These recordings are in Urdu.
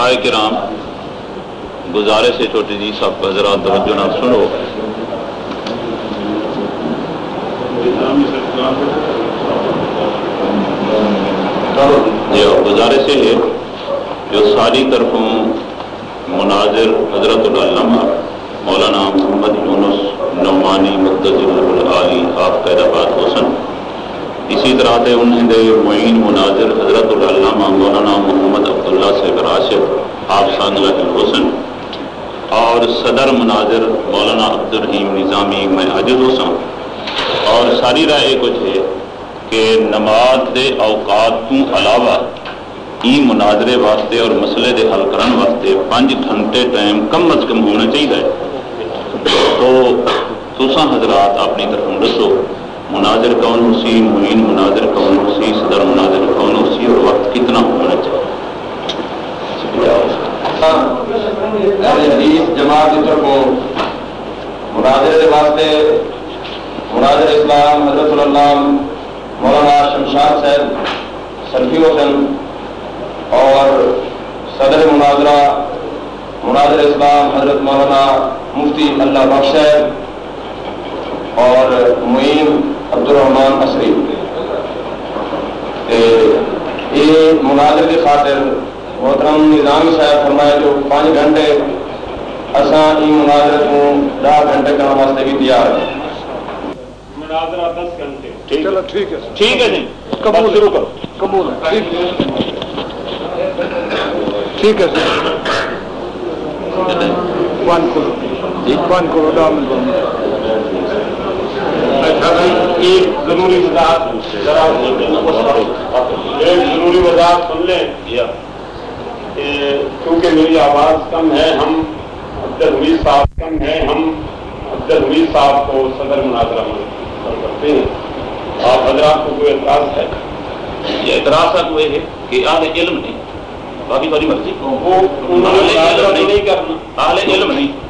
علماء کرام، گزارش ہے چھوٹی جی سب حضرات، توجہ نہ سنو۔ جی ہاں، یہ گزارش ہے جو ساری طرفوں مناظر حضرت العلامہ مولانا محمد یونس نعمانی مقدس العلی آپ قید آباد حسن اسی طرح سے انہیں دے معین مناظر حضرت العلامہ مولانا محمد عبداللہ سے راشد، آپ سان الحسن اور صدر مناظر مولانا عبد الرحیم نظامی، میں عجد حسن اور ساری رائے کچھ ہے کہ نماز دے اوقات تو علاوہ ای مناظرے واسطے اور مسئلے دے حل کرن واسطے پانچ گھنٹے ٹائم کم از کم ہونا چاہیے۔ تو تسا حضرات اپنی طرف دسو۔ مناظر کون ہو سی معین مناظر کون ہو سی صدر مناظر کون ہو سی اور وقت کتنا ہونا چاہیے؟ جماعت کی طرف مناظر واسطے مناظر اسلام، حضرت اللہ مولانا شمشاد صاحب سلفی حسن اور صدر مناظرہ، مناظر اسلام، حضرت مولانا مفتی اللہ بخش اور معین عبد الرحمان اصری یہ مناظر کی خاطر محترم نظامی صاحب فرمائے جو پانچ گھنٹے اصا یہ مناظر کو دہ گھنٹے کا واسطے بھی تیار ہے مناظرہ دس گھنٹے۔ ٹھیک ہے؟ ٹھیک ہے۔ جی۔ قبول شروع کرو۔ قبول ٹھیک ہے۔ سر ون کرو ون کرو ڈامن ایک ضروری وضاحت ذرا ایک ضروری وضاحت سن لیں۔ کیونکہ میری آواز کم ہے ہم عبد الحمید صاحب کم ہے ہم عبد الحمید صاحب کو صدر مناظرہ کرتے ہیں۔ آپ حضرات کو کوئی اعتراض ہے؟ یہ اعتراض ہوئے ہے کہ آل علم نہیں باقی بڑی مرضی۔ وہ نہیں۔ کرنا۔ علم نہیں۔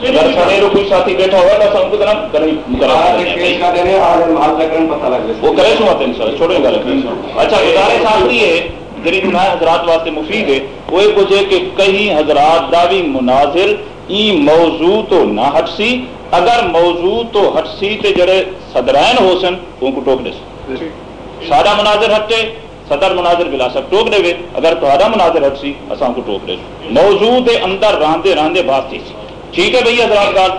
سارے کوئی ساتھی بیٹھا ہوا تو ہم کو ہیں وہ کرے سو آتے انشاءاللہ چھوڑے گل اچھا گزارش آخری ہے جڑی گناہ حضرات واسطے مفید ہے۔ وہ یہ کچھ ہے کہ کئی حضرات داوی مناظر ای موضوع تو نہ ہٹ سی اگر موضوع تو ہٹ سی تے جڑے صدرین ہو سن ان کو ٹوک دے سن۔ سارا مناظر ہٹے صدر مناظر بلا سب ٹوک دے اگر تہاڈا مناظر ہٹ سی اساں کو ٹوک دے موضوع دے اندر راندے راندے بات تھی سی۔ ٹھیک ہے بھئی حضرات گال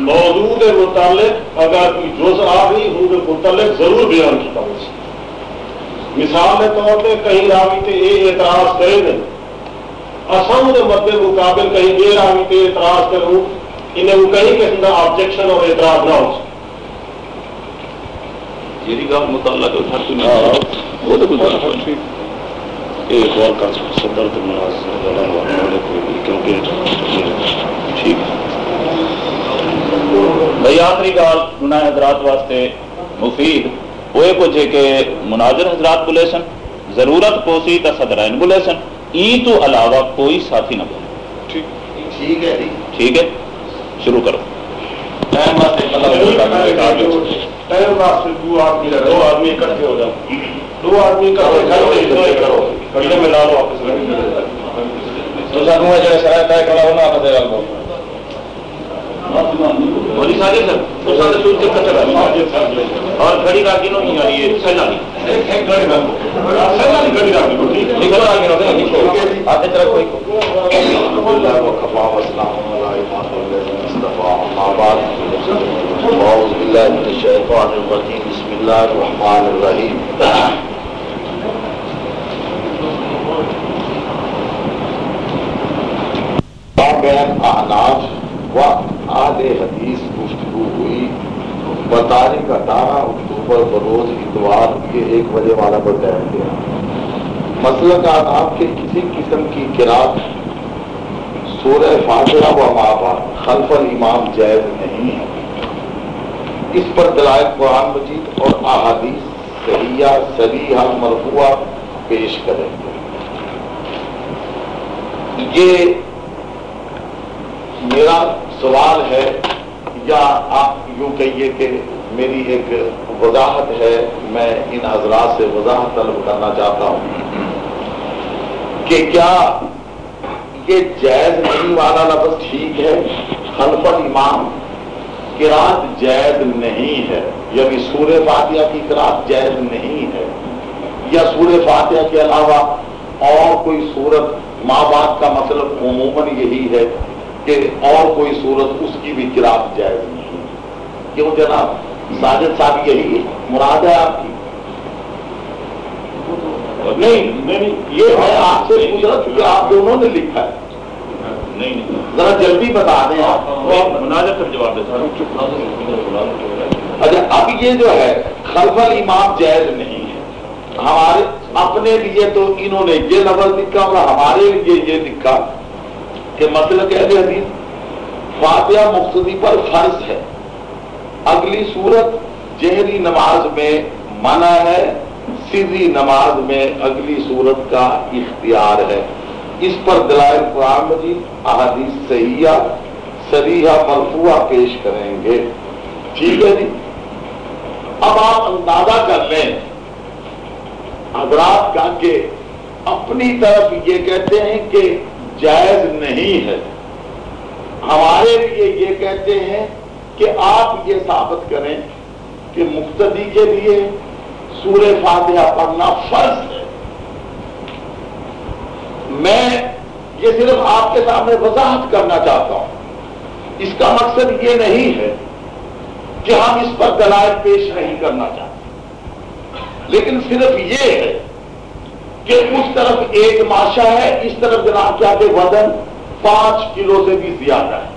موضوع کے متعلق اگر کوئی جز آ گئی ان کے متعلق ضرور بیان کیا مثال کے طور پہ کہیں راوی تے یہ اعتراض کرے دیں اسم کے مد مقابل کہیں یہ راوی تے اعتراض کروں انہیں کہیں قسم کا آبجیکشن اور اعتراض نہ ہو یہ گل متعلق کوئی وہ تو ایک اور کا صدر تو کیونکہ ٹھیک بھائی آخری گال گناہ حضرات واسطے مفید۔ وہ کچھ ہے کہ مناظر حضرات بولے سن ضرورت پوسی تا صدرائن بولے سن ای تو علاوہ کوئی ساتھی نہ بولے۔ ٹھیک ہے ٹھیک ہے شروع کرو۔ دو آدمی اکٹھے ہو جاؤ دو آدمی کرو کڑے میں لا میں تو سانو کرا ہونا آپ دے گل مولی سارے سر تو سارے سوچ کے کچھ رہا اور گھڑی کا کینوں نہیں آ رہی ہے سیلا نہیں ایک گھڑی رکھو سیلا نہیں گھڑی رکھو ٹھیک ہے نکلو آگے۔ رہو نکلو آتے طرف کوئی اللہ و کفا و اسلام و ایمان و مصطفیٰ اما بعد اعوذ باللہ من الشیطان الرجیم بسم اللہ الرحمن الرحیم۔ بین احناف و آل حدیث گفتگو ہوئی بتاریخ اٹھارہ اکتوبر بروز اتوار یہ ایک بجے والا بتایا گیا۔ مسئلہ کا آپ کے کسی قسم کی کراط سورہ فاتحہ و مابا خلف الامام جائز نہیں ہے۔ اس پر دلائل قرآن مجید اور احادیث صحیحہ سریحہ مرفوع پیش کریں گے۔ یہ میرا سوال ہے، یا آپ یوں کہیے کہ میری ایک وضاحت ہے، میں ان حضرات سے وضاحت طلب کرنا چاہتا ہوں کہ کیا یہ جائز نہیں والا لفظ ٹھیک ہے؟ خلف امام کراط جائز نہیں ہے یعنی سور فاتحہ کی کراط جائز نہیں ہے، یا سور فاتحہ کے علاوہ اور کوئی صورت ماں باپ کا مطلب عموماً یہی ہے کہ اور کوئی صورت اس کی بھی کراط جائز نہیں کیوں جناب؟ ساجد صاحب یہی مراد ہے آپ کی۔ نہیں یہ میں آپ سے پوچھ رہا کیونکہ آپ دونوں نے لکھا ہے۔ نہیں نہیں۔ ذرا جلدی بتا دیں آپ۔ جواب اچھا اب یہ جو ہے خلف امام جائز نہیں ہے۔ ہمارے اپنے لیے تو انہوں نے یہ لفظ لکھا اور ہمارے لیے یہ لکھا۔ کہ مطلب کہ حدیث فاتحہ مقتدی پر فرض ہے۔ اگلی صورت جہری نماز میں منع ہے سیدھی نماز میں اگلی صورت کا اختیار ہے۔ اس پر دلائل قرآن مجید، احادیث صحیحہ سریحہ مرفوع پیش کریں گے۔ ٹھیک ہے جی۔ اب آپ اندازہ کر لیں، حضرات کا کہ اپنی طرف یہ کہتے ہیں کہ جائز نہیں ہے۔ ہمارے لیے یہ کہتے ہیں کہ آپ یہ ثابت کریں کہ مقتدی کے لیے سورہ فاتحہ پڑھنا فرض ہے۔ میں یہ صرف آپ کے سامنے وضاحت کرنا چاہتا ہوں۔ اس کا مقصد یہ نہیں ہے کہ ہم اس پر دلائل پیش نہیں کرنا چاہتے۔ لیکن صرف یہ ہے کہ اس طرف ایک ماشا ہے، اس طرف جناب کیا کہ وزن پانچ کلو سے بھی زیادہ ہے۔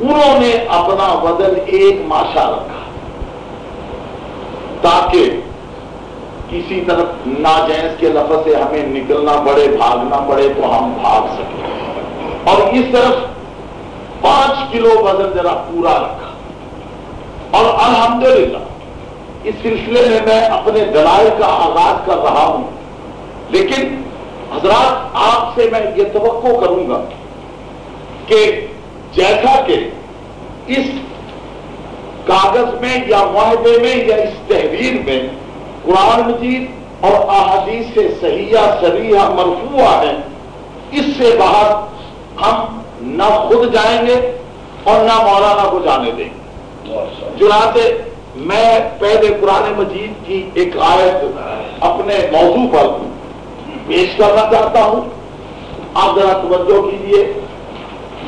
انہوں نے اپنا وزن ایک ماشا رکھا۔ تاکہ کسی طرف ناجائز کے لفظ سے ہمیں نکلنا پڑے، بھاگنا پڑے تو ہم بھاگ سکیں۔ اور اس طرف پانچ کلو وزن ذرا پورا رکھا۔ اور الحمدللہ، اس سلسلے میں میں اپنے دلائل کا آغاز کر رہا ہوں۔ لیکن حضرات، آپ سے میں یہ توقع کروں گا کہ جیسا کہ اس کاغذ میں یا معاہدے میں یا اس تحریر میں قرآن مجید اور احادیث سے صحیحہ سریحہ مرفوع ہے اس سے باہر ہم نہ خود جائیں گے اور نہ مولانا کو جانے دیں گے۔ چنانچہ میں پہلے قرآن مجید کی ایک آیت اپنے موضوع پر پیش کرنا چاہتا ہوں۔ آپ ذرا توجہ کیجیے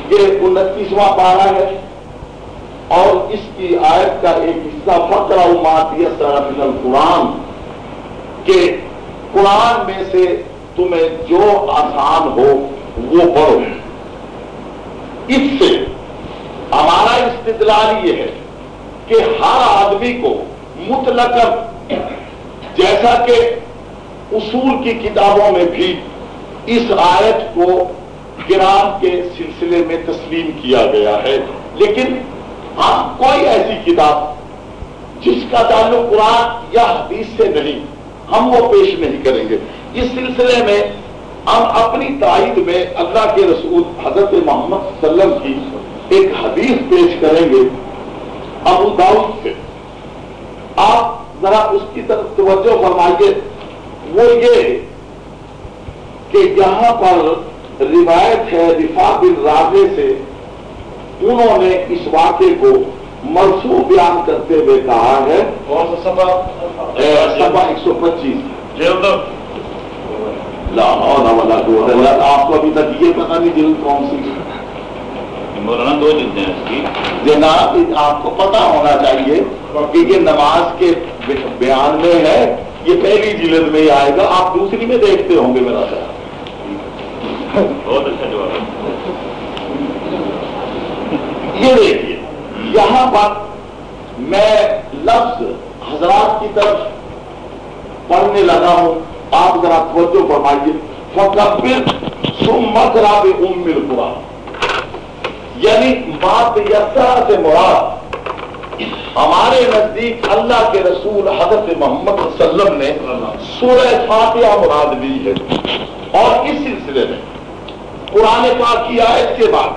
یہ انتیسواں پارا ہے۔ اور اس کی آیت کا ایک حصہ فکر من القرآن کہ قرآن میں سے تمہیں جو آسان ہو وہ پڑھو۔ اس سے ہمارا استدلال یہ ہے کہ ہر آدمی کو مطلق جیسا کہ اصول کی کتابوں میں بھی اس آیت کو گرام کے سلسلے میں تسلیم کیا گیا ہے۔ لیکن ہم کوئی ایسی کتاب جس کا تعلق قرآن یا حدیث سے نہیں، ہم وہ پیش نہیں کریں گے۔ اس سلسلے میں ہم اپنی تائید میں اللہ کے رسول حضرت محمد صلی اللہ علیہ وسلم کی ایک حدیث پیش کریں گے۔ ابو داؤد سے۔ آپ ذرا اس کی طرف توجہ فرمائیے۔ وہ یہ کہ یہاں پر روایت ہے رفا بن راجے سے انہوں نے اس واقعے کو مرسو بیان کرتے ہوئے کہا ہے۔ کون سا سبا ایک سو پچیس۔ آپ کو ابھی تک یہ پتا نہیں جلد کون سی مولانا دو جلدیں ہیں۔ اس کی جناب آپ کو پتا ہونا چاہیے کہ یہ نماز کے بیان میں ہے۔ یہ پہلی جلد میں ہی آئے گا آپ دوسری میں دیکھتے ہوں گے میرا خیال۔ بہت اچھا جواب یہ دیکھیے یہاں پر میں لفظ حضرات کی طرف پڑھنے لگا ہوں۔ آپ ذرا توجہ فرمائیے۔ فکبر سمت راب ام القرآن۔ یعنی بات یسرا سے مراد ہمارے نزدیک اللہ کے رسول حضرت محمد صلی اللہ علیہ وسلم نے سورہ فاتحہ مراد لی ہے۔ اور اس سلسلے میں قرآن پاک کی آیت کے بعد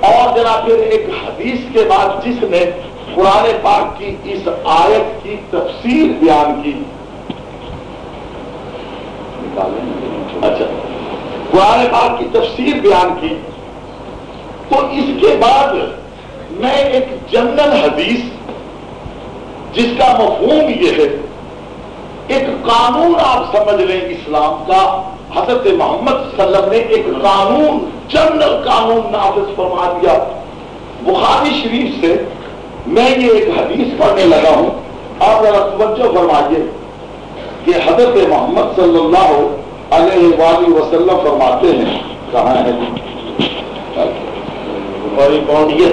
اور ذرا پھر ایک حدیث کے بعد جس نے قرآن پاک کی اس آیت کی تفسیر بیان کی۔ اچھا۔ قرآن پاک کی تفسیر بیان کی۔ تو اس کے بعد میں ایک جنرل حدیث جس کا مفہوم یہ ہے، ایک قانون آپ سمجھ لیں اسلام کا، حضرت محمد صلی اللہ علیہ وسلم نے ایک قانون، جنرل قانون نافذ فرما دیا۔ بخاری شریف سے میں یہ ایک حدیث پڑھنے لگا ہوں۔ آپ ذرا توجہ فرمائیے کہ حضرت محمد صلی اللہ علیہ وآلہ وسلم فرماتے ہیں۔ کہاں ہے؟ اور یہ کون یہ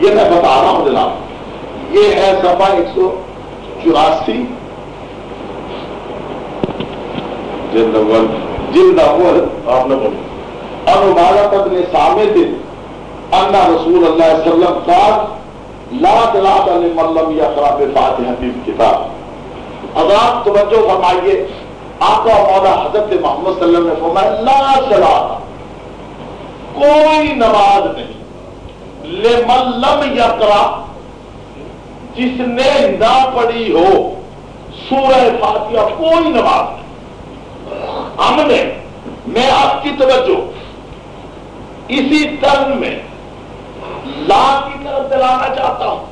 یہ میں بتا رہا ہوں جناب، یہ ہے سفا ایک سو چوراسی، جلد اول جلد اول، آپ نے بولی انبالت نے سامنے تھے انا رسول اللہ صلی اللہ علیہ وسلم لاکھ لاکھ علی ملم یا خراب فاتحہ کی کتاب حضرات توجہ فرمائیے، آقا مولا حضرت محمد صلی اللہ علیہ وسلم نے فرمایا، لا صلاح کوئی نماز نہیں۔ لم یقرا جس نے نہ پڑھی ہو، سورہ فاتحہ کوئی نماز نہیں۔ ہم نے، میں آپ کی توجہ، اسی طرح میں لا کی طرف دلانا چاہتا ہوں۔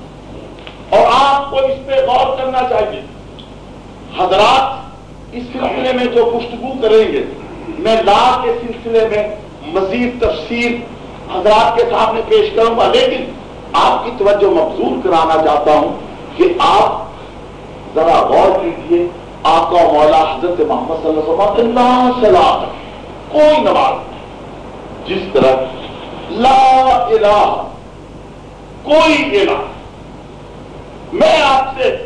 اور آپ کو اس پہ غور کرنا چاہیے۔ حضرات اس سلسلے میں جو گفتگو کریں گے، میں لا کے سلسلے میں مزید تفصیل حضرات کے سامنے پیش کروں گا، لیکن آپ کی توجہ مبزور کرانا چاہتا ہوں کہ آپ ذرا غور کیجیے آپ کا مولا حضرت محمد صلی اللہ علیہ وسلم کوئی نماز جس طرح لا الہ، کوئی الہ۔ میں آپ سے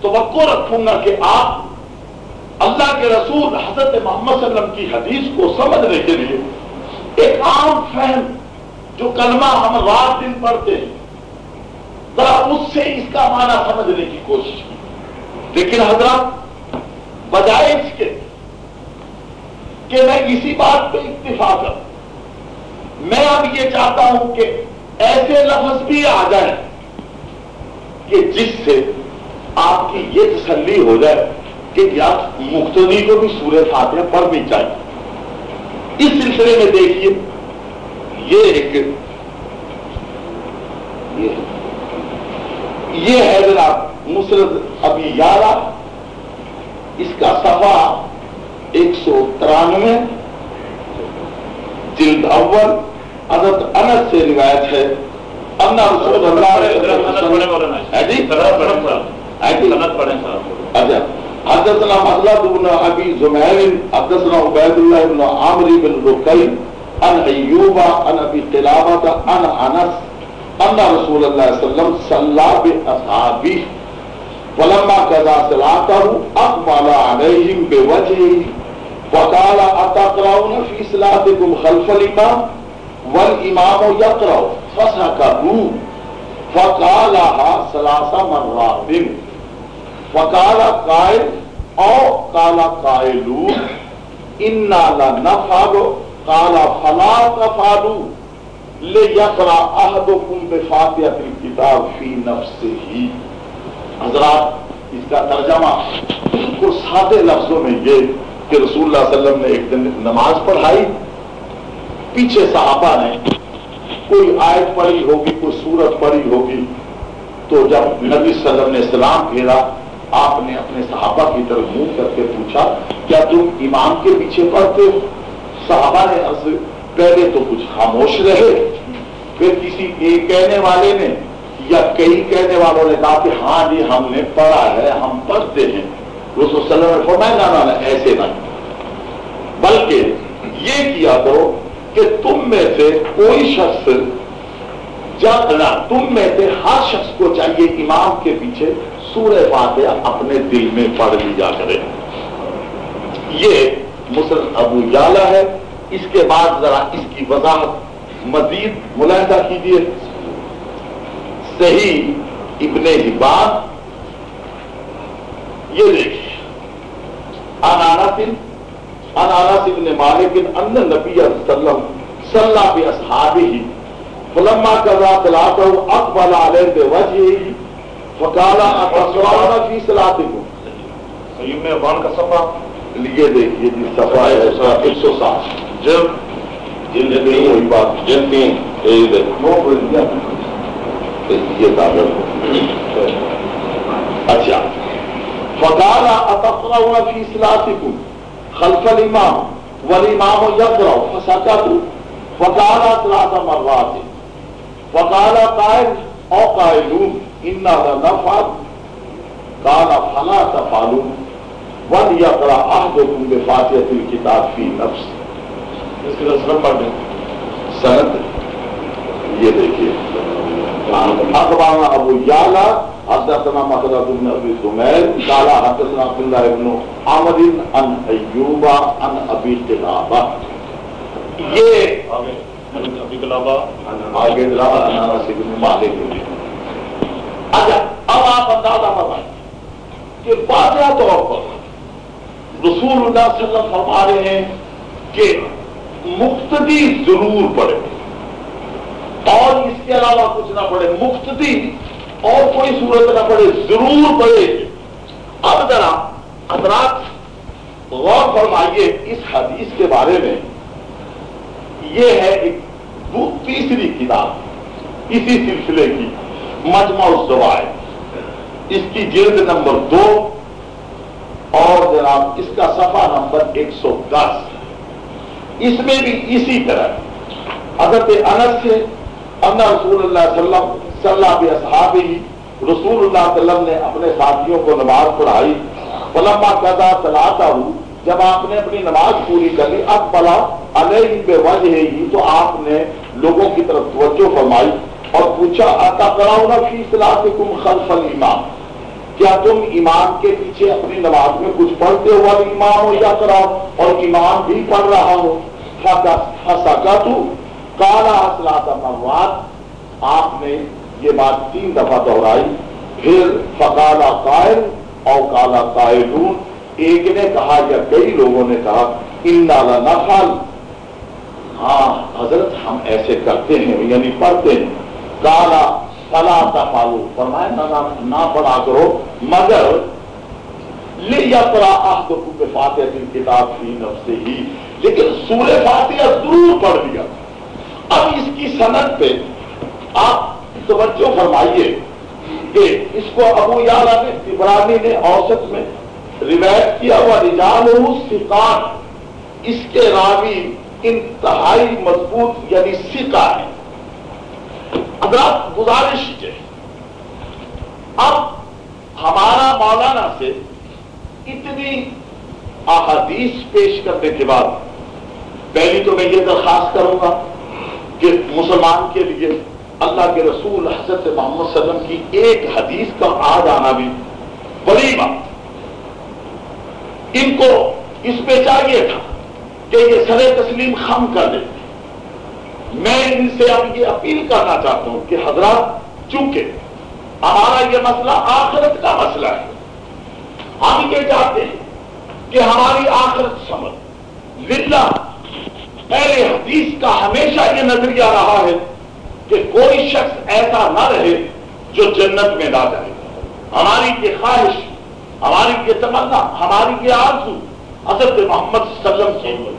توقع رکھوں گا کہ آپ اللہ کے رسول حضرت محمد صلی اللہ علیہ وسلم کی حدیث کو سمجھنے کے لیے ایک عام فہم جو کلمہ ہم رات دن پڑھتے ہیں، ذرا اس سے اس کا معنی سمجھنے کی کوشش کی۔ لیکن حضرات، بجائے اس کے کہ میں اسی بات پہ اتفاق کروں، میں اب یہ چاہتا ہوں کہ ایسے لفظ بھی آ جائے کہ جس سے آپ کی یہ تسلی ہو جائے کہ یا مختلف کو بھی سورہ فاتحہ پڑھنی چاہیے۔ اس سلسلے میں دیکھیے، یہ ایک یہ ہے جناب مسرت ابھی یارہ، اس کا صفحہ ایک سو ترانوے، جلد اول، حضرت انس سے روایت ہے۔ انا رسول اللہ حدثنا مخلد بن ابي زمير حدثنا عبيد الله بن عمرو بن ركي عن ايوب عن ابي قلابه عن انس، ان رسول الله صلى الله عليه وسلم صلى باصحابه فلما قضى صلاته، اقبل عليهم بوجهه، وقال، اتقرؤون في صلاتكم خلف الامام؟ والامام يقرأ فسكتوا فقالها ثلاث مرات. وکالا قائل او کالا قائلو، انا لنفعل کالا فلا تفعلو لیقرا احدکم بفاتحۃ الکتاب فی نفسه۔ حضرات، اس کا ترجمہ بالکل سادے لفظوں میں یہ کہ رسول اللہ صلی اللہ علیہ وسلم نے ایک دن نماز پڑھائی۔ پیچھے صحابہ نے کوئی آیت پڑھی ہوگی، کوئی سورت پڑھی ہوگی، تو جب نبی صلی اللہ علیہ وسلم نے سلام پھیرا آپ نے اپنے صحابہ کی طرف منہ کر کے پوچھا، کیا تم امام کے پیچھے پڑھتے ہو؟ صحابہ نے عرض، پہلے تو کچھ خاموش رہے۔ پھر کسی ایک کہنے والے نے یا کئی کہنے والوں نے کہا کہ ہاں جی ہم نے پڑھا ہے، ہم پڑھتے ہیں۔ رسول صلی اللہ علیہ وسلم نے فرمایا، نہ نہ بلکہ یہ کیا کرو کہ تم میں سے کوئی شخص، جب نہ، تم میں سے ہر شخص کو چاہیے امام کے پیچھے سورہ فاتحہ اپنے دل میں پڑھ لیا کرے۔ یہ مسلم ابو جالا ہے۔ اس کے بعد ذرا اس کی وضاحت مزید ملاحظہ کیجیے صحیح ابن حبان۔ یہ دیکھیے انانس انانس ابن مالک ان نبی وسلم صلی بے اصحابہ فلما قضا صلاته، اقبل علیہ بوجهه فی صلاتكم. سید میں افغان کا صفحہ؟ لیے دیکھیے جی صفحہ ہے۔ ایک سو سات جب یہ وہی تین بات دیا۔ یہ کاغذ۔ اچھا۔ فقال اتقرؤون فی صلاتكم. خلف الامام والامام يقرأ۔ فسكتوا۔ فقال ثلاث مرات۔ فقال قائل۔ او قائلون۔ بفاتحة الكتاب في نفسه. اس کے دس پڑھ دیں سند؟ یہ دیکھیے۔ ابو یالا حدثنا مخدر بن ابي سمير قال حدثنا عبد الله بن عمرو عن ايوب عن ابي قلابه یہ ابھی کلابہ آگے رہا انانس بن مالک۔ اچھا اب آپ اندازہ فرمائیں کہ واضح طور پر رسول اللہ صلی اللہ علیہ وسلم فرما رہے ہیں کہ مقتدی ضرور پڑے اور اس کے علاوہ کچھ نہ پڑے مقتدی اور کوئی صورت نہ پڑے ضرور پڑے اب ذرا حضرات غور فرمائیے اس حدیث کے بارے میں۔ یہ ہے ایک تیسری کتاب، اسی سلسلے کی۔ مجمع الزوائد اس کی جلد نمبر دو اور جناب اس کا صفحہ نمبر ایک سو دس۔ اس میں بھی اسی طرح حضرت انس سے ان رسول اللہ صلی اللہ صلی اللہ اصحاب ہی رسول اللہ علیہ وسلم نے اپنے ساتھیوں کو نماز پڑھائی۔ فلما قضا صلاتا ہوں جب آپ نے اپنی نماز پوری کر لی اب بلا علیہ بے وجہ ہی تو آپ نے لوگوں کی طرف توجہ فرمائی۔ اور پوچھا اتا کراؤ نا فی صلاتکم خلف الامام۔ کیا تم امام کے پیچھے اپنی نماز میں کچھ پڑھتے ہو اب امام ہو یا کراؤ اور امام بھی پڑھ رہا ہو۔ فسکا تو کالا اصلاح مواد آپ نے یہ بات تین دفعہ دہرائی۔ پھر فقالا قائل اور کالا قائلون۔ ایک نے کہا یا کئی لوگوں نے کہا ان نفل ہاں حضرت ہم ایسے کرتے ہیں یعنی پڑھتے ہیں۔ کالا فلا تفالو فرمائے نہ نہ- پڑھا کرو، مگر لِيَقْرَأَ بِفَاتِحَةِ الْكِتَابِ فِي نَفْسِهِ لیکن سورہ فاتحہ ضرور پڑھ لیا۔ اب اس کی سند پہ آپ توجہ فرمائیے کہ اس کو ابو یالا نے، عبرانی نے اوسط میں روایت کیا ہوا رجال سکان اس کے راوی انتہائی مضبوط یعنی سکا ہے۔ حضرات گزارش ہے اب ہمارا مولانا سے اتنی احادیث پیش کرنے کے بعد پہلی تو میں یہ درخواست کروں گا کہ مسلمان کے لیے اللہ کے رسول حضرت محمد صلی اللہ علیہ وسلم کی ایک حدیث کا آ جانا بھی بڑی بات۔ ان کو اس پہ چاہیے تھا کہ یہ سر تسلیم خم کر دیں میں ان سے اب یہ اپیل کرنا چاہتا ہوں کہ حضرات چونکہ ہمارا یہ مسئلہ آخرت کا مسئلہ ہے، ہم یہ چاہتے ہیں کہ ہماری آخرت سمجھ۔ للہ پہلے حدیث کا ہمیشہ یہ نظریہ رہا ہے کہ کوئی شخص ایسا نہ رہے جو جنت میں نہ جائے۔ ہماری یہ خواہش، ہماری یہ تمنا، ہماری یہ آرزو حضرت محمد صلی اللہ علیہ وسلم کی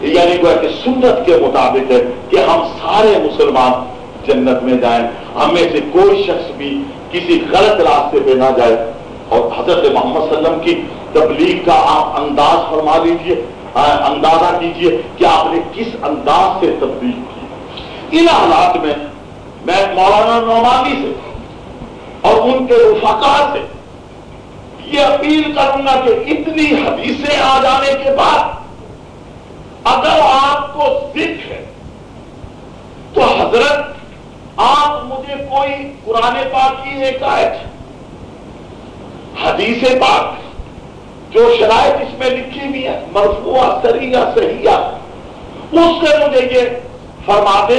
یعنی گویا کہ سنت کے مطابق ہے کہ ہم سارے مسلمان جنت میں جائیں۔ ہمیں سے کوئی شخص بھی کسی غلط راستے پہ نہ جائے۔ اور حضرت محمد صلی اللہ علیہ وسلم کی تبلیغ کا آپ انداز فرما لیجیے۔ اندازہ کیجیے کہ آپ نے کس انداز سے تبلیغ کی۔ ان حالات میں میں مولانا نعمانی سے اور ان کے رفقا سے یہ اپیل کروں گا کہ اتنی حدیثیں آ جانے کے بعد اگر آپ کو ذکر ہے، تو حضرت آپ مجھے کوئی قرآن پاک کی ایک آیت، حدیث پاک جو شرائط اس میں لکھی ہوئی ہے مرفوع سریہ صحیح اس سے مجھے یہ فرماتے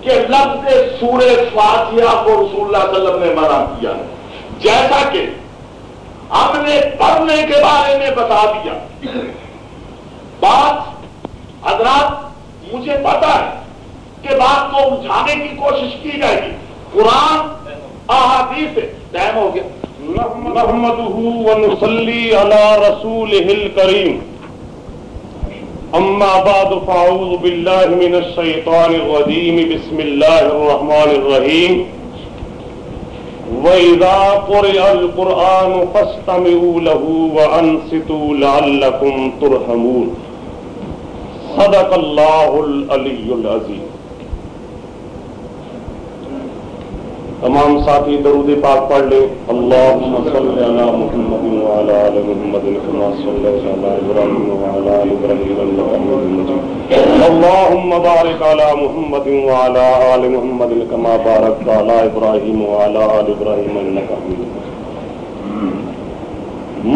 کہ لفظ سورہ فاتحہ کو رسول اللہ صلی اللہ علیہ وسلم نے منع کیا ہے۔ جیسا کہ ہم نے پڑھنے کے بارے میں بتا دیا بات حضرات، مجھے پتا ہے کہ بات کو اٹھانے کی کوشش کی جائے گی۔ قرآن، احادیث ٹائم ہو گیا۔ نحمده ونصلي على رسوله الكريم أما بعد فأعوذ بالله من الشيطان الرجيم بسم الله الرحمن الرحيم وإذا قرئ القرآن فاستمعوا له وأنصتوا لعلكم ترحمون۔ صدق الله العلي العظيم تمام ساتھی درود پاک پڑھ لیں۔ اللهم صل على محمد وعلى ال محمد كما صليت على ابراهيم وعلى ال ابراهيم انك حميد مجيد اللهم بارك على محمد وعلى ال محمد كما باركت على ابراهيم وعلى ال ابراهيم انك حميد مجيد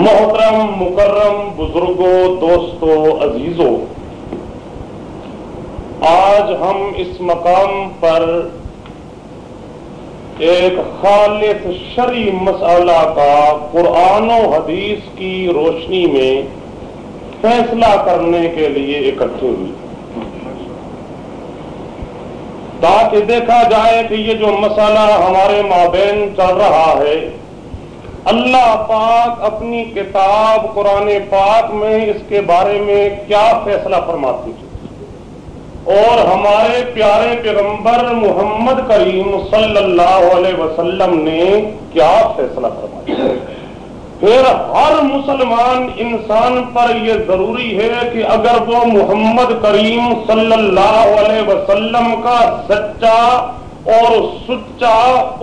محترم، مکرم، بزرگوں، دوستوں، عزیزوں آج ہم اس مقام پر ایک خالص شری مسئلہ کا قرآن و حدیث کی روشنی میں فیصلہ کرنے کے لیے اکٹھے ہوئی تاکہ دیکھا جائے کہ یہ جو مسئلہ ہمارے مابین چل رہا ہے، اللہ پاک اپنی کتاب قرآن پاک میں اس کے بارے میں کیا فیصلہ فرماتی ہے اور ہمارے پیارے پیغمبر محمد کریم صلی اللہ علیہ وسلم نے کیا فیصلہ فرمایا؟ پھر ہر مسلمان انسان پر یہ ضروری ہے کہ اگر وہ محمد کریم صلی اللہ علیہ وسلم کا سچا اور سچا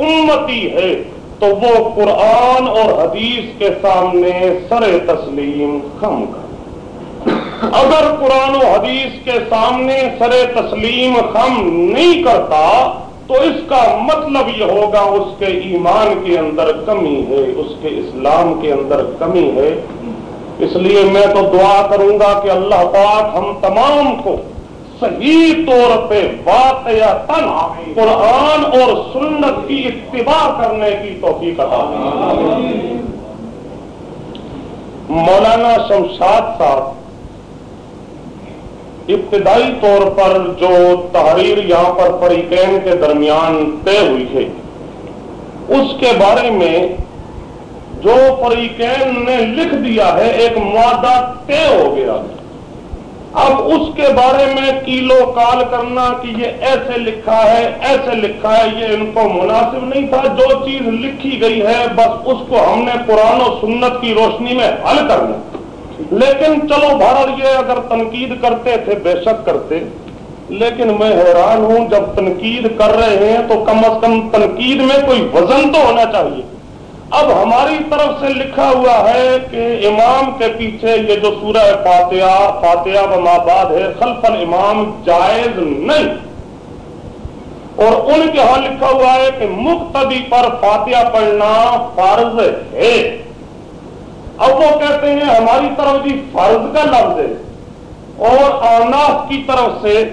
امتی ہے، تو وہ قرآن اور حدیث کے سامنے سر تسلیم خم کر اگر قرآن و حدیث کے سامنے سر تسلیم خم نہیں کرتا، تو اس کا مطلب یہ ہوگا اس کے ایمان کے اندر کمی ہے، اس کے اسلام کے اندر کمی ہے۔ اس لیے میں تو دعا کروں گا کہ اللہ پاک ہم تمام کو صحیح طور پہ بات یا تن قرآن اور سنت کی اتباع کرنے کی توفیق عطا مولانا شمشاد صاحب ابتدائی طور پر جو تحریر یہاں پر فریقین کے درمیان طے ہوئی ہے۔ اس کے بارے میں جو فریقین نے لکھ دیا ہے، ایک معاہدہ طے ہو گیا۔ اب اس کے بارے میں کیلو کال کرنا کہ یہ ایسے لکھا ہے، ایسے لکھا ہے، یہ ان کو مناسب نہیں تھا۔ جو چیز لکھی گئی ہے، بس اس کو ہم نے قرآن و سنت کی روشنی میں حل کرنا لیکن چلو بھارت یہ اگر تنقید کرتے تھے، بے شک کرتے، لیکن میں حیران ہوں، جب تنقید کر رہے ہیں تو کم از کم تنقید میں کوئی وزن تو ہونا چاہیے۔ اب ہماری طرف سے لکھا ہوا ہے کہ امام کے پیچھے یہ جو سورہ فاتحہ فاتحہ و ماباد ہے، خلف الامام جائز نہیں۔ اور ان کے ہاں لکھا ہوا ہے کہ مقتدی پر فاتحہ پڑھنا فرض ہے۔ اب وہ کہتے ہیں ہماری طرف بھی فرض کا لفظ ہے اور آناف کی طرف سے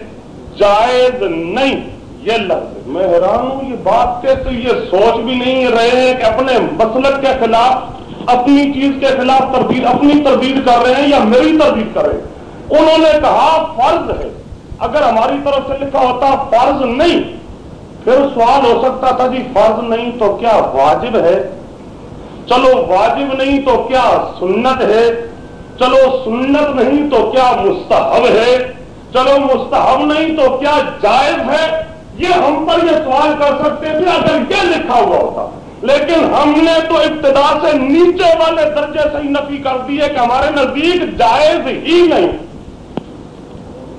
جائز نہیں، یہ لفظ میں حیران ہوں، یہ بات کے تو یہ سوچ بھی نہیں رہے ہیں کہ اپنے مسلک کے خلاف، اپنی چیز کے خلاف تردید اپنی تردید کر رہے ہیں یا میری تردید کر رہے ہیں۔ انہوں نے کہا فرض ہے۔ اگر ہماری طرف سے لکھا ہوتا فرض نہیں، پھر سوال ہو سکتا تھا جی فرض نہیں تو کیا واجب ہے؟ چلو واجب نہیں تو کیا سنت ہے؟ چلو سنت نہیں تو کیا مستحب ہے؟ چلو مستحب نہیں تو کیا جائز ہے؟ یہ ہم پر یہ سوال کر سکتے تھے اگر یہ لکھا ہوا ہوتا۔ لیکن ہم نے تو ابتدا سے نیچے والے درجے سے ہی نفی کر دی ہے کہ ہمارے نزدیک جائز ہی نہیں۔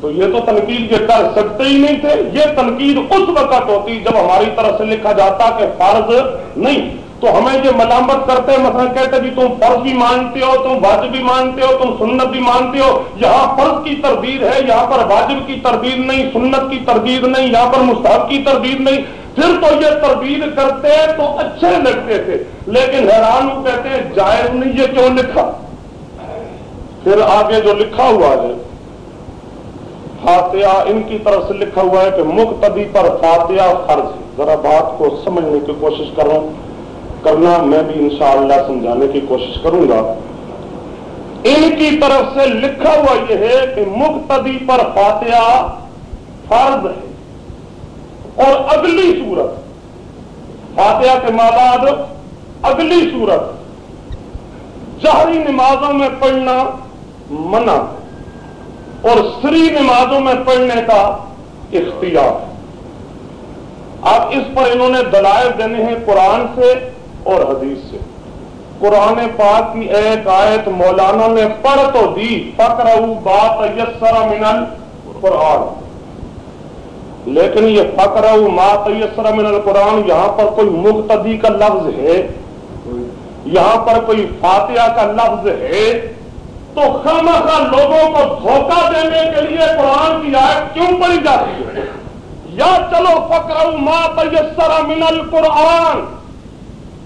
تو یہ تو تنقید یہ کر سکتے ہی نہیں تھے۔ یہ تنقید اس وقت ہوتی جب ہماری طرف سے لکھا جاتا کہ فرض نہیں۔ تو ہمیں یہ ملامت کرتے ہیں، مثلا کہتے بھی جی، تم فرض بھی مانتے ہو، تم واجب بھی مانتے ہو، تم سنت بھی مانتے ہو، یہاں فرض کی تردید ہے، یہاں پر واجب کی تردید نہیں، سنت کی تردید نہیں، یہاں پر مستحب کی تردید نہیں۔ پھر تو یہ تردید کرتے تو اچھے لگتے تھے، لیکن حیران کہتے ہیں جائز نہیں یہ کیوں لکھا۔ پھر آگے جو لکھا ہوا ہے، فاتحہ ان کی طرف سے لکھا ہوا ہے کہ مقتدی پر فاتحہ فرض ذرا بات کو سمجھنے کی کوشش کروں کرنا میں بھی انشاءاللہ سمجھانے کی کوشش کروں گا۔ ان کی طرف سے لکھا ہوا یہ ہے کہ مقتدی پر فاتحہ فرض ہے۔ اور اگلی صورت، فاتحہ کے بعد اگلی صورت، جہری نمازوں میں پڑھنا منع اور سری نمازوں میں پڑھنے کا اختیار اب اس پر انہوں نے دلائل دینے ہیں قرآن سے۔ اور حدیث سے۔ قرآن پاک کی ایک آیت مولانا نے پڑھ تو دی۔ فکر بات یسر من قرآن لیکن یہ فکر مات یسر من القرآن، یہاں پر کوئی مقتدی کا لفظ ہے، یہاں پر کوئی فاتحہ کا لفظ ہے، تو خام لوگوں کو دھوکہ دینے کے لیے قرآن کی آیت کیوں پڑی جاتی ہے؟ یا چلو فکر ما تیسر من القرآن۔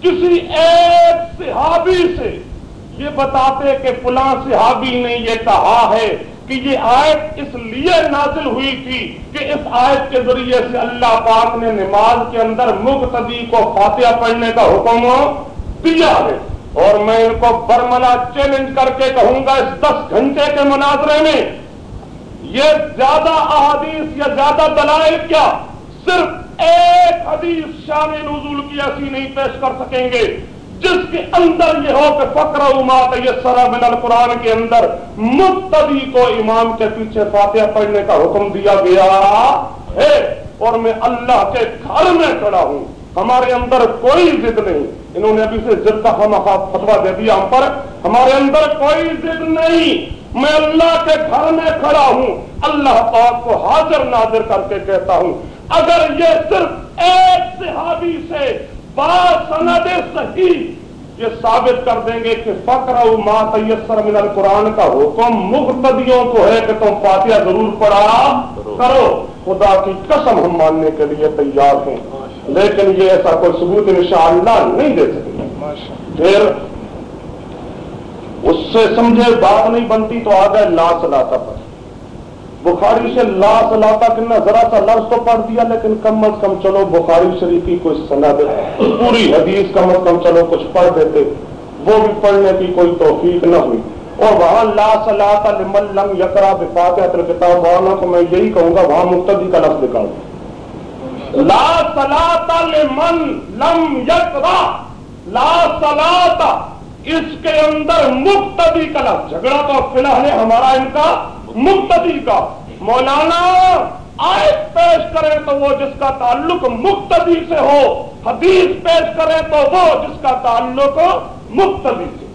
کسی ایک صحابی سے یہ بتاتے کہ فلاں صحابی نے یہ کہا ہے کہ یہ آیت اس لیے نازل ہوئی تھی کہ اس آیت کے ذریعے سے اللہ پاک نے نماز کے اندر مقتدی کو فاتحہ پڑھنے کا حکم دیا ہے۔ اور میں ان کو برملا چیلنج کر کے کہوں گا اس دس گھنٹے کے مناظرے میں یہ زیادہ احادیث یا زیادہ دلائل کیا؟ صرف ایک حدیث شان نزول کی ایسی نہیں پیش کر سکیں گے جس کے اندر یہ ہو کہ فکر امات یہ سرا من القرآن کے اندر مقتدی کو امام کے پیچھے فاتحہ پڑھنے کا حکم دیا گیا ہے اور میں اللہ کے گھر میں کھڑا ہوں۔ ہمارے اندر کوئی ضد نہیں۔ انہوں نے ابھی سے ضد کا ہم فتوا دے دیا ہم پر۔ ہمارے اندر کوئی ضد نہیں۔ میں اللہ کے گھر میں کھڑا ہوں۔ اللہ پاک کو حاضر ناظر کر کے کہتا ہوں اگر یہ صرف ایک صحابی سے بات سند صحیح یہ ثابت کر دیں گے کہ فکر ما تیسر من القرآن کا حکم مقتدیوں کو ہے کہ تم فاتحہ ضرور پڑھا کرو۔ خدا کی قسم ہم ماننے کے لیے تیار ہیں۔ لیکن یہ ایسا کوئی ثبوت انشاءاللہ نہیں دے سکتے۔ پھر اس سے سمجھے بات نہیں بنتی تو آ گئے لا سلاتا پر۔ بخاری سے لا سلاتا کرنا ذرا سا لفظ تو پڑھ دیا، لیکن کم از کم چلو، بخاری شریف کی کوئی سند پوری حدیث کم از کم چلو، کچھ پڑھ دیتے، وہ بھی پڑھنے کی کوئی توفیق نہ ہوئی۔ اور وہاں لا سلاتا لمن لم یکرا بفاتحۃ الکتاب مولانا کو میں یہی کہوں گا، وہاں مقتدی کا لفظ نکال۔ لا سلاتا لمن لم یکرا لا سلاتا، اس کے اندر مقتدی کا لفظ۔ جھگڑا تو فی الحال ہے، ہمارا ان کا مقتدی کا۔ مولانا، آیت پیش کرے تو وہ جس کا تعلق مقتدی سے ہو، حدیث پیش کرے تو وہ جس کا تعلق مقتدی سے۔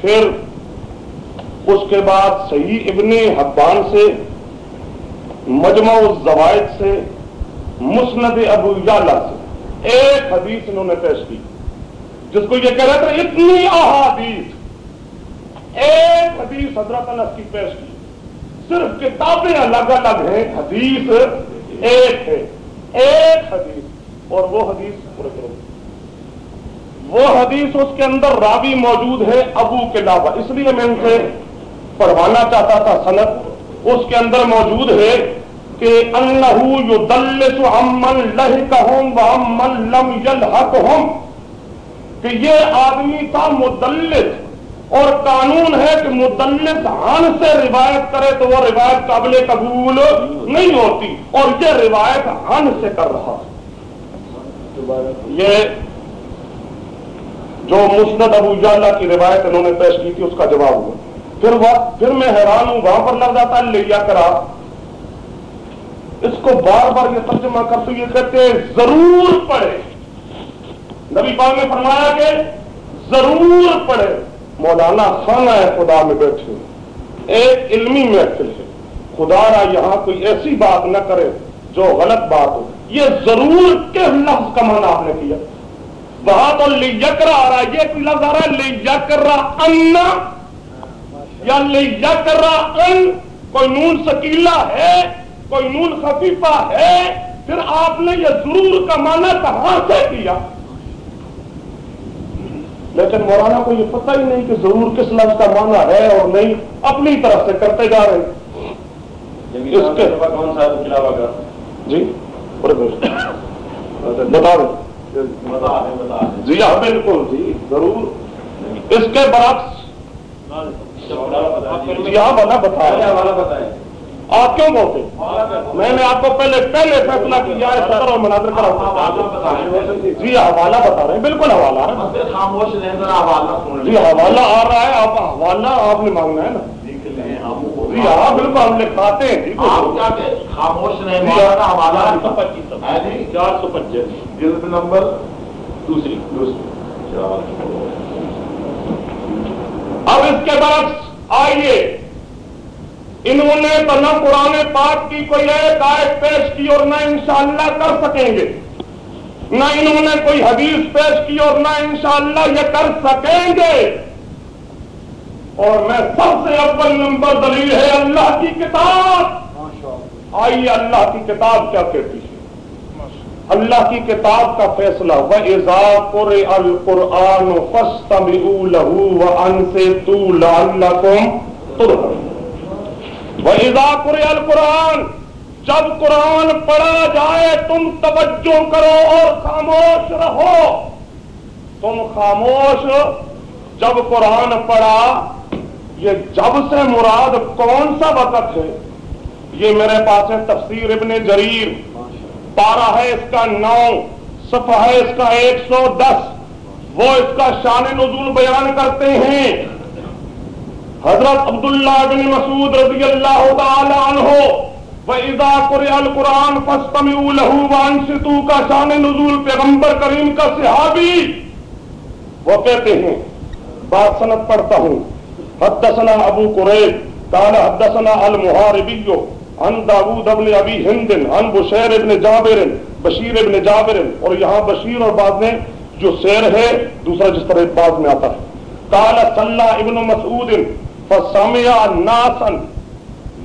پھر اس کے بعد صحیح ابن حبان سے، مجمع الزوائد سے، مسند ابو یالا سے ایک حدیث انہوں نے پیش کی، جس کو یہ کہہ رہے تھے، اتنی احادیث۔ ایک حدیث حضرت انس کی پیش کی۔ صرف کتابیں الگ الگ ہیں، حدیث ایک ہے۔ ایک حدیث اور وہ حدیث پورے کرو وہ حدیث اس کے اندر راوی موجود ہے، ابو کے علاوہ اس لیے میں ان سے پڑھوانا چاہتا تھا صنعت۔ اس کے اندر موجود ہے کہ لم کہ یہ آدمی تھا مدلس۔ اور قانون ہے کہ مدلس ہن سے روایت کرے تو وہ روایت قابل قبول نہیں ہوتی اور یہ روایت ہن سے کر رہا یہ جو مسند ابو جالا کی روایت انہوں نے پیش کی تھی، اس کا جواب ہوا۔ پھر پھر میں حیران ہوں، وہاں پر لگ جاتا ہے لیا کرا۔ اس کو بار بار یہ ترجمہ کرتے یہ کہتے ہیں، ضرور پڑھے۔ نبی پاک نے فرمایا کہ ضرور پڑھے۔ مولانا خانہ ہے، خدا میں بیٹھے۔ ایک علمی محفل ہے۔ خدا را یہاں کوئی ایسی بات نہ کرے جو غلط بات ہو۔ یہ ضرور کس لفظ کا معنی آپ نے کیا۔ وہاں تو لیکرا آ رہا ہے یہ کوئی لفظ آ رہا ہے؟ لیکرا ان یا لیکرا ان کوئی نون سکیلا ہے، کوئی نون خفیفہ ہے۔ پھر آپ نے یہ ضرور کا معنی کہاں سے کیا؟ لیکن مولانا کو یہ پتہ ہی نہیں کہ ضرور کس لفظ کا معنی ہے اور نہیں اپنی طرف سے کرتے جا رہے اس کے کون سا کا جی بتا دیں۔ جی ہاں بالکل جی ضرور۔ اس کے برعکس۔ جی ہاں بنا بتایا حوالہ بتائیں۔ آپ کیوں بولتے میں نے آپ کو پہلے پہلے فیصلہ کیا ہے صدر اور مناظر کرا جی حوالہ بتا رہے ہیں بالکل حوالہ ہے۔ خاموش رہنا حوالہ سن جی حوالہ آ رہا ہے آپ حوالہ آپ نے مانگنا ہے نا۔ جی ہاں بالکل ہم لکھاتے ہیں خاموش رہنے والا کا حوالہ۔ جی؟ چار سو پچیس۔ جلد نمبر دوسری۔ دوسری۔ اب اس کے برعکس آئیے۔ انہوں نے تو نہ قرآن پاک کی کوئی ایک آیت پیش کی اور نہ انشاءاللہ کر سکیں گے۔ نہ انہوں نے کوئی حدیث پیش کی اور نہ انشاءاللہ یہ کر سکیں گے۔ اور میں سب سے اول نمبر دلیل ہے اللہ کی کتاب۔ آئیے اللہ کی کتاب کیا کہتی ہے؟ اللہ کی کتاب کا فیصلہ ہوا ایزا قر القرآن فاستمعوا له وانصتوا لعلكم ترحمون۔ وَإِذَا قُرِئَ الْقُرْآنُ، جب قرآن پڑھا جائے، تم توجہ کرو اور خاموش رہو۔ تم خاموش، جب قرآن پڑھا، یہ جب سے مراد کون سا وقت ہے؟ یہ میرے پاس ہے تفسیر ابن جریر۔ پارہ ہے اس کا نو، صفحہ ہے اس کا ایک سو دس۔ وہ اس کا شان نزول بیان کرتے ہیں۔ حضرت عبداللہ بن مسعود رضی اللہ تعالی عنہ، وَإِذَا قُرِئَ الْقُرْآنُ فَاسْتَمِعُوا لَهُ وَأَنصِتُوا کا شان نزول پیغمبر کریم کا صحابی۔ وہ کہتے ہیں، بات سند پڑھتا ہوں۔ حدثنا ابو قریب، قال حدثنا المحاربی، عن داود ابن ابی ہند، عن بشیر ابن جابر، بشیر ابن جابر، اور یہاں بشیر اور بعد میں جو سیر ہے، دوسرا جس طرح بعد میں آتا ہے۔ قال صلى ابن مسعود فسمع الناس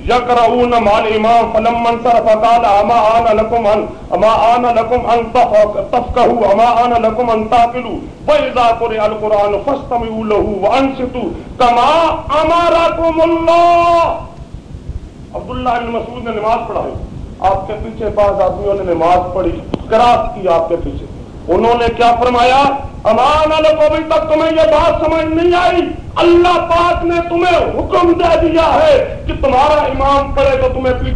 يقرؤون مع الامام فلما انصرف قال اما انا لكم ان اما انا لكم ان تفقهوا اما انا لكم ان تعقلوا. واذا قرئ القران فاستمعوا له وانصتوا كما امركم الله. عبداللہ بن مسعود نے نماز پڑھائی. آپ کے پیچھے بعض آدمیوں نے نماز پڑھی کراس کی آپ کے پیچھے. انہوں نے کیا فرمایا؟ امان کو ابھی تک تمہیں یہ بات سمجھ نہیں آئی۔ اللہ پاک نے تمہیں حکم دے دیا ہے کہ تمہارا امام پڑے تو تمہیں پیچھے